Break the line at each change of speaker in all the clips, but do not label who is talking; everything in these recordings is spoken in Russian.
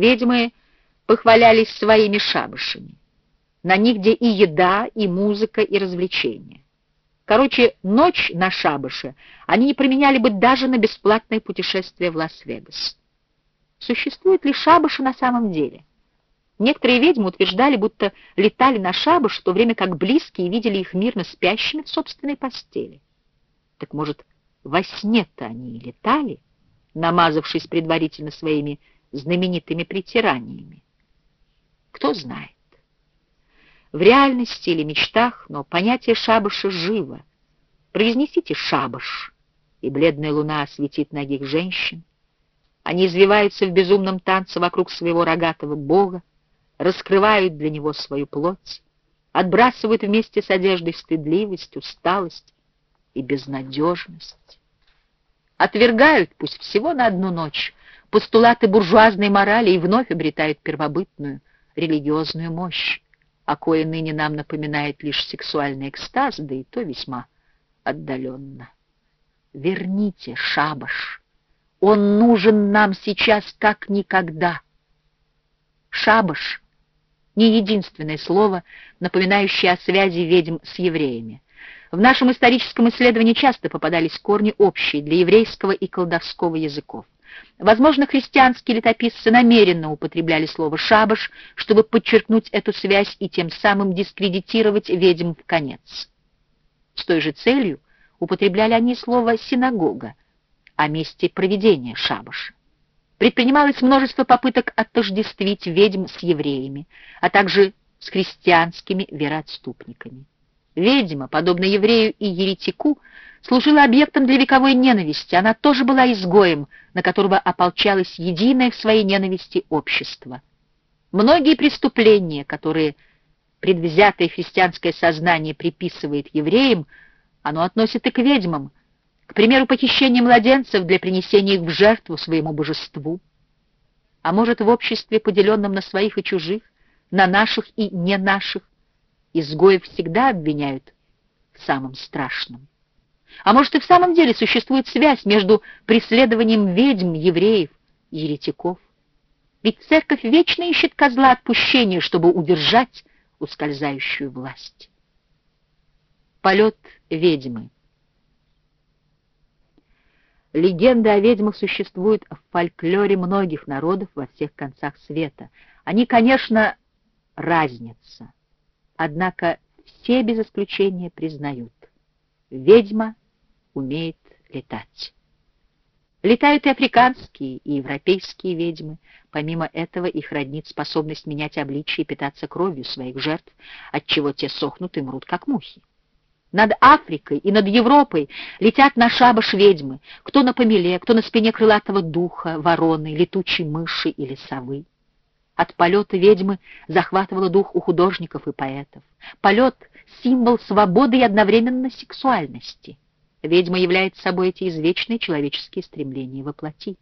Ведьмы похвалялись своими шабашами. На них где и еда, и музыка, и развлечения. Короче, ночь на шабаше они не применяли бы даже на бесплатное путешествие в Лас-Вегас. Существуют ли шабаши на самом деле? Некоторые ведьмы утверждали, будто летали на шабаш, в то время как близкие видели их мирно спящими в собственной постели. Так может, во сне-то они и летали, намазавшись предварительно своими знаменитыми притираниями? Кто знает. В реальности или мечтах, но понятие шабаша живо. Произнесите «шабаш», и бледная луна осветит ногих женщин. Они извиваются в безумном танце вокруг своего рогатого бога, раскрывают для него свою плоть, отбрасывают вместе с одеждой стыдливость, усталость и безнадежность. Отвергают, пусть всего на одну ночь, постулаты буржуазной морали и вновь обретают первобытную религиозную мощь, о кое ныне нам напоминает лишь сексуальный экстаз, да и то весьма отдаленно. Верните шабаш. Он нужен нам сейчас как никогда. Шабаш — не единственное слово, напоминающее о связи ведьм с евреями. В нашем историческом исследовании часто попадались корни общие для еврейского и колдовского языков. Возможно, христианские летописцы намеренно употребляли слово «шабаш», чтобы подчеркнуть эту связь и тем самым дискредитировать ведьм в конец. С той же целью употребляли они слово «синагога» о месте проведения шабаша. Предпринималось множество попыток отождествить ведьм с евреями, а также с христианскими вероотступниками. Ведьма, подобно еврею и еретику, служила объектом для вековой ненависти, она тоже была изгоем, на которого ополчалось единое в своей ненависти общество. Многие преступления, которые предвзятое христианское сознание приписывает евреям, оно относит и к ведьмам, к примеру, похищение младенцев для принесения их в жертву своему божеству. А может, в обществе, поделенном на своих и чужих, на наших и не наших, изгоев всегда обвиняют в самом страшном. А может, и в самом деле существует связь между преследованием ведьм, евреев и еретиков? Ведь церковь вечно ищет козла отпущения, чтобы удержать ускользающую власть. Полет ведьмы Легенды о ведьмах существуют в фольклоре многих народов во всех концах света. Они, конечно, разнятся, однако все без исключения признают. Ведьма умеет летать. Летают и африканские, и европейские ведьмы. Помимо этого их роднит способность менять обличие и питаться кровью своих жертв, отчего те сохнут и мрут, как мухи. Над Африкой и над Европой летят на шабаш ведьмы, кто на помеле, кто на спине крылатого духа, вороны, летучей мыши или совы. От полета ведьмы захватывало дух у художников и поэтов. Полет — символ свободы и одновременно сексуальности. Ведьма является собой эти извечные человеческие стремления воплоти.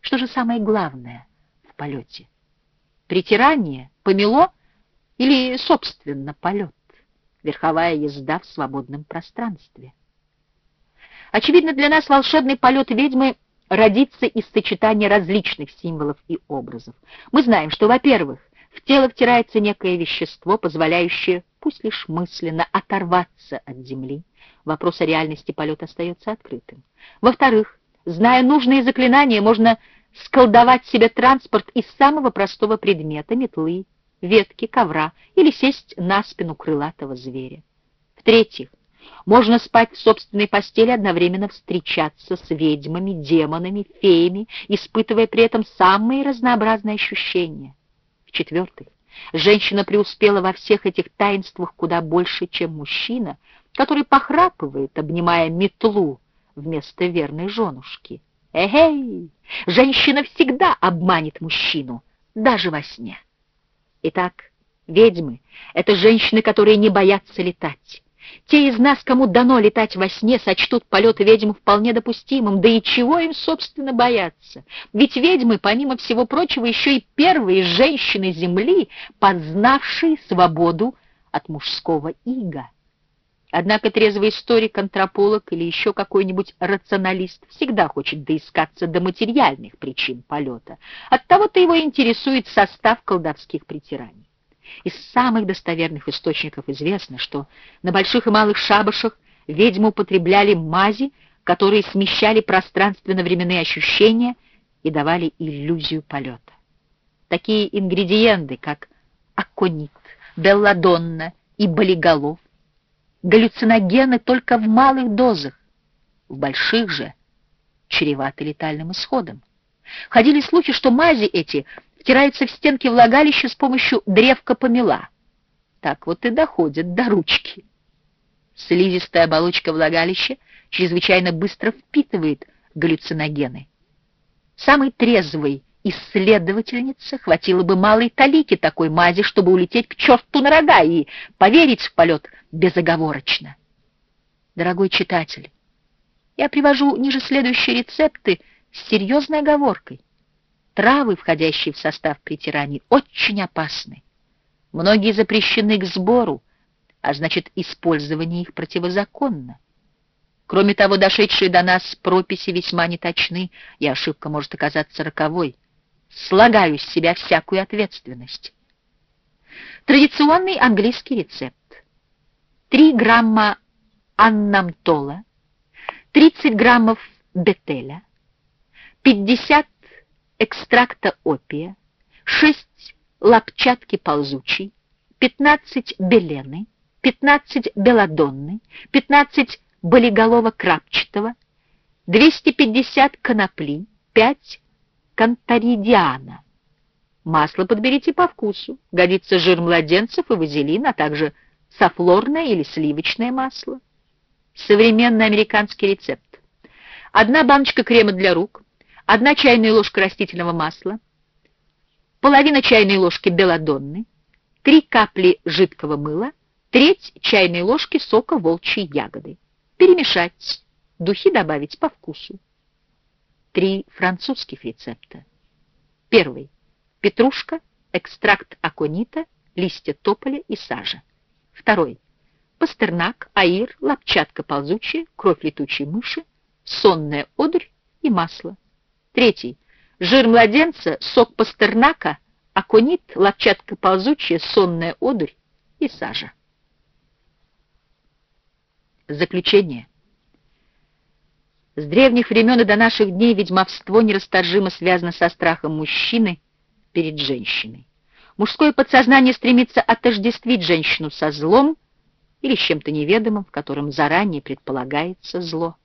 Что же самое главное в полете? Притирание, помело или, собственно, полет? верховая езда в свободном пространстве. Очевидно, для нас волшебный полет ведьмы родится из сочетания различных символов и образов. Мы знаем, что, во-первых, в тело втирается некое вещество, позволяющее, пусть лишь мысленно, оторваться от Земли. Вопрос о реальности полета остается открытым. Во-вторых, зная нужные заклинания, можно сколдовать себе транспорт из самого простого предмета — метлы, ветки, ковра или сесть на спину крылатого зверя. В-третьих, можно спать в собственной постели, одновременно встречаться с ведьмами, демонами, феями, испытывая при этом самые разнообразные ощущения. В-четвертых, женщина преуспела во всех этих таинствах куда больше, чем мужчина, который похрапывает, обнимая метлу вместо верной женушки. Эгей! Женщина всегда обманет мужчину, даже во сне. Итак, ведьмы — это женщины, которые не боятся летать. Те из нас, кому дано летать во сне, сочтут полет ведьм вполне допустимым. Да и чего им, собственно, бояться? Ведь ведьмы, помимо всего прочего, еще и первые женщины Земли, познавшие свободу от мужского ига. Однако трезвый историк, антрополог или еще какой-нибудь рационалист всегда хочет доискаться до материальных причин полета. Оттого-то его интересует состав колдовских притираний. Из самых достоверных источников известно, что на больших и малых шабашах ведьмы употребляли мази, которые смещали пространственно-временные ощущения и давали иллюзию полета. Такие ингредиенты, как аконит, белладонна и болиголов, галлюциногены только в малых дозах, в больших же чреваты летальным исходом. Ходили слухи, что мази эти втираются в стенки влагалища с помощью древка помела. Так вот и доходят до ручки. Слизистая оболочка влагалища чрезвычайно быстро впитывает галлюциногены. Самый трезвый исследовательнице хватило бы малой талики такой мази, чтобы улететь к черту на рога и поверить в полет безоговорочно. Дорогой читатель, я привожу ниже следующие рецепты с серьезной оговоркой. Травы, входящие в состав притираний, очень опасны. Многие запрещены к сбору, а значит, использование их противозаконно. Кроме того, дошедшие до нас прописи весьма неточны, и ошибка может оказаться роковой слагаю с себя всякую ответственность. Традиционный английский рецепт. 3 грамма аннамтола, 30 граммов бетеля, 50 экстракта опия, 6 лапчатки ползучей, 15 белены, 15 белодонны, 15 болиголова крапчатого, 250 конопли, 5 канторидиана. Масло подберите по вкусу. Годится жир младенцев и вазелин, а также софлорное или сливочное масло. Современный американский рецепт. Одна баночка крема для рук, одна чайная ложка растительного масла, половина чайной ложки белодонны, три капли жидкого мыла, треть чайной ложки сока волчьей ягоды. Перемешать. Духи добавить по вкусу три французских рецепта. Первый. Петрушка, экстракт аконита, листья тополя и сажа. Второй. Пастернак, аир, лапчатка ползучая, кровь летучей мыши, сонная одурь и масло. Третий. Жир младенца, сок пастернака, аконит, лапчатка ползучая, сонная одурь и сажа. Заключение. С древних времен и до наших дней ведьмовство нерасторжимо связано со страхом мужчины перед женщиной. Мужское подсознание стремится отождествить женщину со злом или с чем-то неведомым, в котором заранее предполагается зло.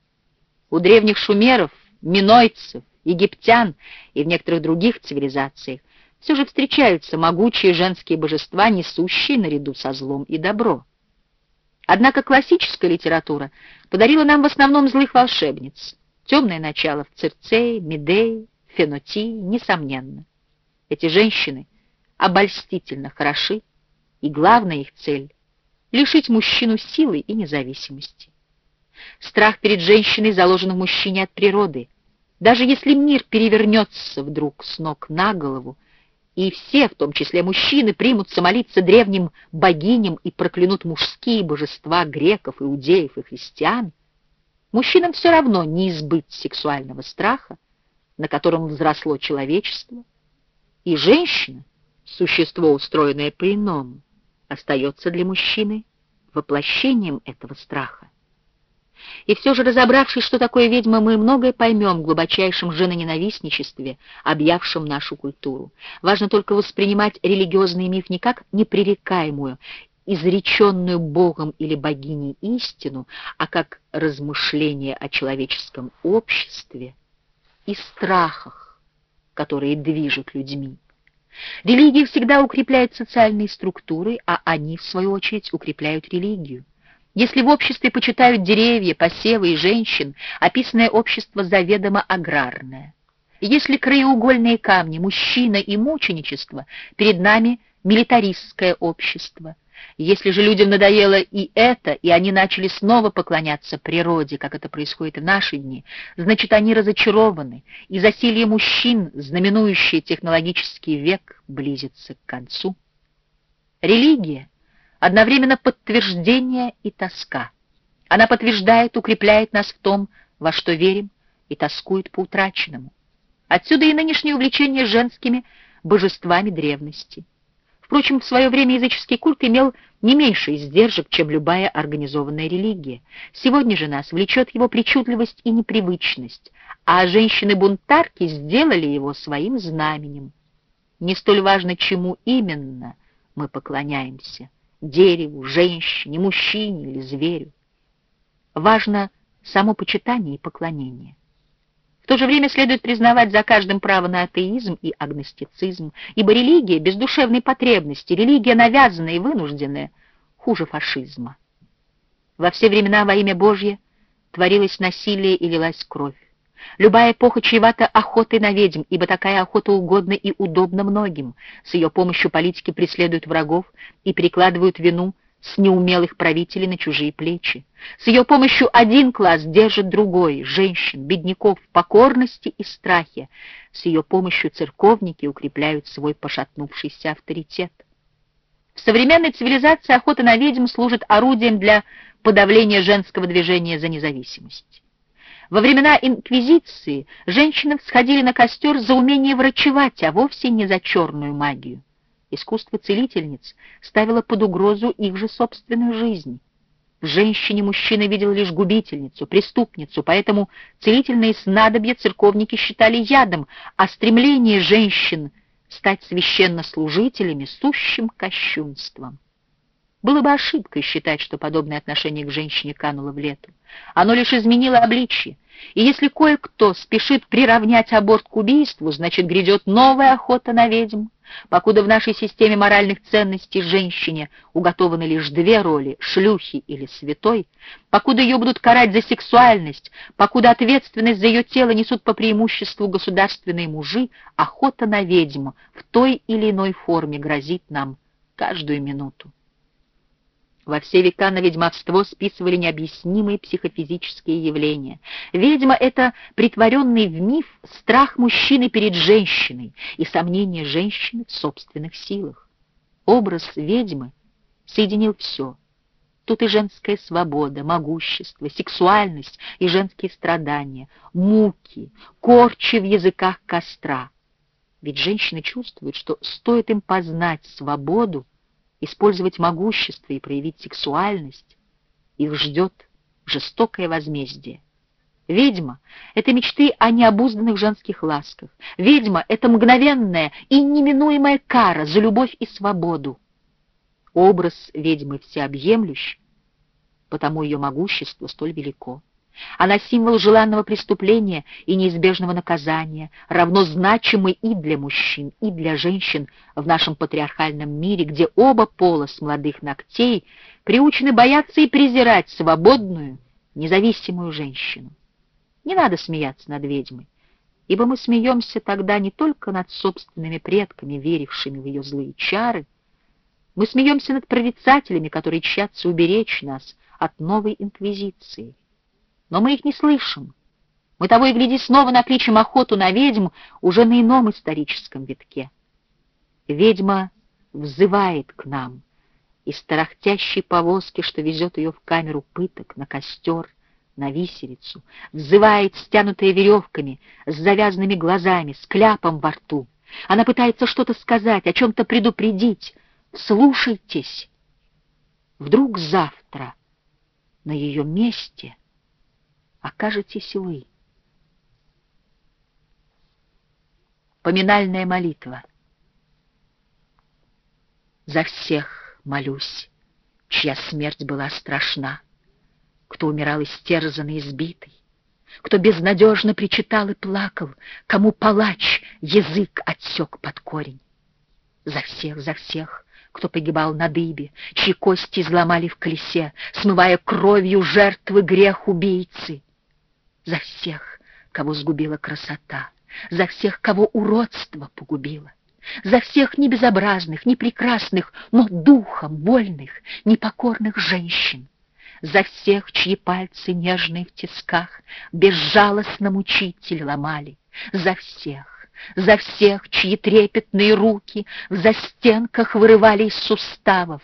У древних шумеров, минойцев, египтян и в некоторых других цивилизациях все же встречаются могучие женские божества, несущие наряду со злом и добро. Однако классическая литература подарила нам в основном злых волшебниц. Темное начало в Цирцее, Медее, Фенотии, несомненно. Эти женщины обольстительно хороши, и главная их цель — лишить мужчину силы и независимости. Страх перед женщиной заложен в мужчине от природы. Даже если мир перевернется вдруг с ног на голову, и все, в том числе мужчины, примутся молиться древним богиням и проклянут мужские божества греков, иудеев и христиан, мужчинам все равно не избыть сексуального страха, на котором взросло человечество, и женщина, существо, устроенное по-иному, остается для мужчины воплощением этого страха. И все же, разобравшись, что такое ведьма, мы многое поймем в глубочайшем женоненавистничестве, объявшем нашу культуру. Важно только воспринимать религиозный миф не как непререкаемую, изреченную Богом или богиней истину, а как размышление о человеческом обществе и страхах, которые движут людьми. Религия всегда укрепляет социальные структуры, а они, в свою очередь, укрепляют религию. Если в обществе почитают деревья, посевы и женщин, описанное общество заведомо аграрное. Если краеугольные камни, мужчина и мученичество, перед нами милитаристское общество. Если же людям надоело и это, и они начали снова поклоняться природе, как это происходит в наши дни, значит, они разочарованы, и засилье мужчин, знаменующее технологический век, близится к концу. Религия — одновременно подтверждение и тоска. Она подтверждает, укрепляет нас в том, во что верим, и тоскует по утраченному. Отсюда и нынешнее увлечение женскими божествами древности. Впрочем, в свое время языческий культ имел не меньше издержек, чем любая организованная религия. Сегодня же нас влечет его причудливость и непривычность, а женщины-бунтарки сделали его своим знаменем. Не столь важно, чему именно мы поклоняемся — дереву, женщине, мужчине или зверю. Важно само почитание и поклонение. В то же время следует признавать за каждым право на атеизм и агностицизм, ибо религия без душевной потребности, религия навязанная и вынужденная, хуже фашизма. Во все времена во имя Божье творилось насилие и лилась кровь. Любая эпоха чревата охотой на ведьм, ибо такая охота угодна и удобна многим. С ее помощью политики преследуют врагов и перекладывают вину с неумелых правителей на чужие плечи. С ее помощью один класс держит другой, женщин, бедняков в покорности и страхе. С ее помощью церковники укрепляют свой пошатнувшийся авторитет. В современной цивилизации охота на ведьм служит орудием для подавления женского движения за независимость. Во времена инквизиции женщины всходили на костер за умение врачевать, а вовсе не за черную магию искусство целительниц ставило под угрозу их же собственную жизнь. В женщине мужчина видел лишь губительницу, преступницу, поэтому целительные снадобья церковники считали ядом, а стремление женщин стать священнослужителями — сущим кощунством. Было бы ошибкой считать, что подобное отношение к женщине кануло в лету. Оно лишь изменило обличье, и если кое-кто спешит приравнять аборт к убийству, значит, грядет новая охота на ведьм, Покуда в нашей системе моральных ценностей женщине уготованы лишь две роли — шлюхи или святой, покуда ее будут карать за сексуальность, покуда ответственность за ее тело несут по преимуществу государственные мужи, охота на ведьму в той или иной форме грозит нам каждую минуту. Во все века на ведьмовство списывали необъяснимые психофизические явления. Ведьма — это притворенный в миф страх мужчины перед женщиной и сомнение женщины в собственных силах. Образ ведьмы соединил все. Тут и женская свобода, могущество, сексуальность и женские страдания, муки, корчи в языках костра. Ведь женщины чувствуют, что стоит им познать свободу, использовать могущество и проявить сексуальность, их ждет жестокое возмездие. Ведьма — это мечты о необузданных женских ласках. Ведьма — это мгновенная и неминуемая кара за любовь и свободу. Образ ведьмы всеобъемлющ, потому ее могущество столь велико. Она символ желанного преступления и неизбежного наказания, равно значимый и для мужчин, и для женщин в нашем патриархальном мире, где оба пола с молодых ногтей приучены бояться и презирать свободную, независимую женщину. Не надо смеяться над ведьмой, ибо мы смеемся тогда не только над собственными предками, верившими в ее злые чары, мы смеемся над прорицателями, которые тщатся уберечь нас от новой инквизиции но мы их не слышим. Мы того и гляди снова накличем охоту на ведьму уже на ином историческом витке. Ведьма взывает к нам из тарахтящей повозки, что везет ее в камеру пыток, на костер, на виселицу, взывает, стянутая веревками, с завязанными глазами, с кляпом во рту. Она пытается что-то сказать, о чем-то предупредить. Слушайтесь. Вдруг завтра на ее месте — окажетесь вы. Поминальная молитва. За всех молюсь, чья смерть была страшна, кто умирал истерзанный, избитый, кто безнадежно причитал и плакал, кому палач язык отсек под корень. За всех, за всех, кто погибал на дыбе, чьи кости изломали в колесе, смывая кровью жертвы грех убийцы за всех, кого сгубила красота, за всех, кого уродство погубило, за всех не безобразных, не прекрасных, но духом вольных, непокорных женщин, за всех, чьи пальцы нежные в тисках безжалостно мучитель ломали, за всех, за всех, чьи трепетные руки в застенках вырывали из суставов,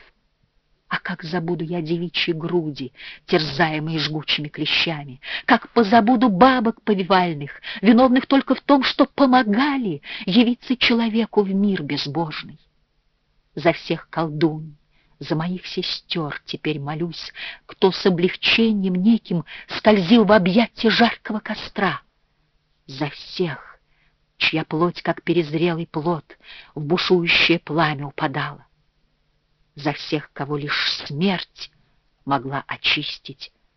А как забуду я девичьи груди, терзаемые жгучими клещами? Как позабуду бабок повивальных, виновных только в том, что помогали явиться человеку в мир безбожный? За всех колдун, за моих сестер теперь молюсь, кто с облегчением неким скользил в объятия жаркого костра. За всех, чья плоть, как перезрелый плод, в бушующее пламя упадала. За всех, кого лишь смерть могла очистить